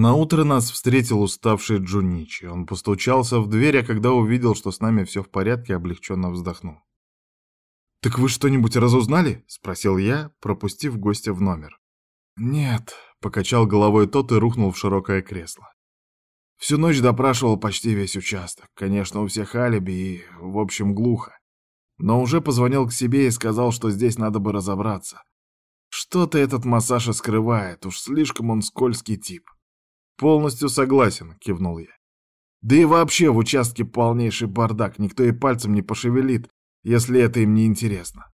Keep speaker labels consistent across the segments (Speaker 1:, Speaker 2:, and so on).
Speaker 1: На утро нас встретил уставший Джуничи. Он постучался в дверь, а когда увидел, что с нами все в порядке, облегченно вздохнул. «Так вы что-нибудь разузнали?» — спросил я, пропустив гостя в номер. «Нет», — покачал головой тот и рухнул в широкое кресло. Всю ночь допрашивал почти весь участок. Конечно, у всех алиби и, в общем, глухо. Но уже позвонил к себе и сказал, что здесь надо бы разобраться. Что-то этот массаж скрывает, уж слишком он скользкий тип. «Полностью согласен», — кивнул я. «Да и вообще в участке полнейший бардак, никто и пальцем не пошевелит, если это им не интересно».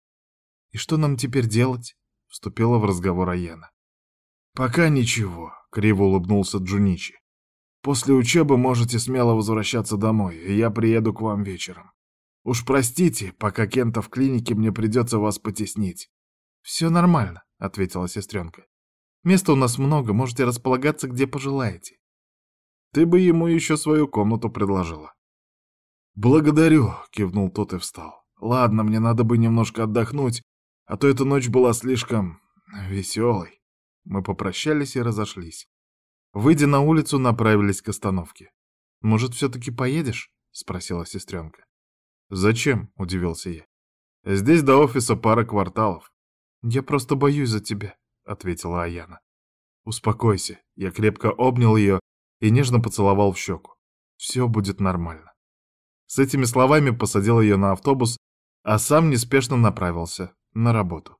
Speaker 1: «И что нам теперь делать?» — вступила в разговор Аяна. «Пока ничего», — криво улыбнулся Джуничи. «После учебы можете смело возвращаться домой, и я приеду к вам вечером. Уж простите, пока Кента в клинике мне придется вас потеснить». «Все нормально», — ответила сестренка. Места у нас много, можете располагаться где пожелаете. Ты бы ему еще свою комнату предложила. Благодарю, кивнул тот и встал. Ладно, мне надо бы немножко отдохнуть, а то эта ночь была слишком веселой. Мы попрощались и разошлись. Выйдя на улицу, направились к остановке. «Может, все-таки поедешь?» — спросила сестренка. «Зачем?» — удивился я. «Здесь до офиса пара кварталов». «Я просто боюсь за тебя», — ответила Аяна. «Успокойся». Я крепко обнял ее и нежно поцеловал в щеку. «Все будет нормально». С этими словами посадил ее на автобус, а сам неспешно направился на работу.